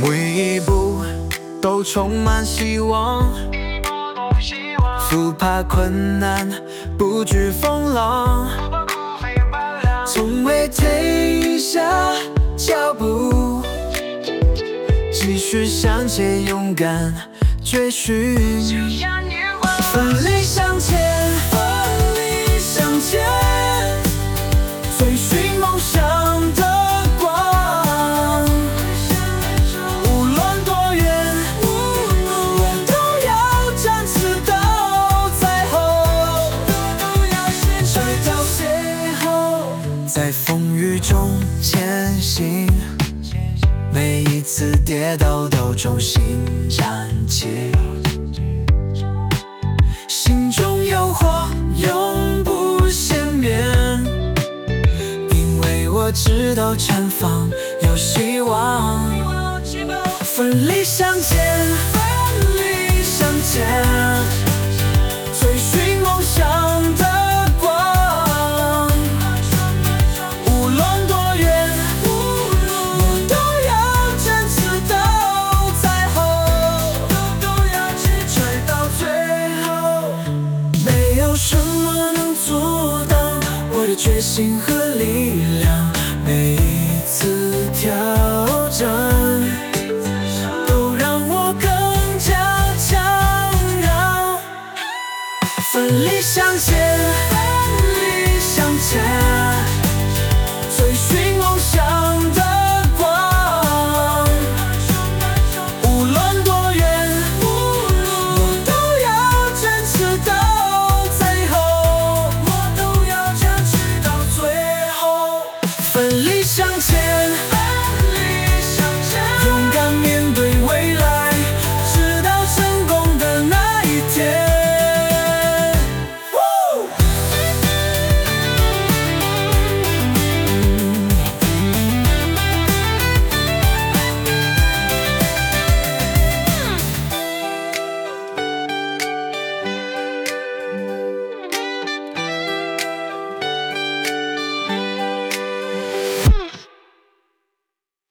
每一步都充满希望。不怕困难，不惧风浪，从未停下脚步，继续向前勇敢追寻，在风雨中前行。每一次跌倒都重新站起，心中有火永不熄灭，因为我知道绽放有希望。奋力向前，决心和力量，每一次挑战都让我更加强大。奋力向前，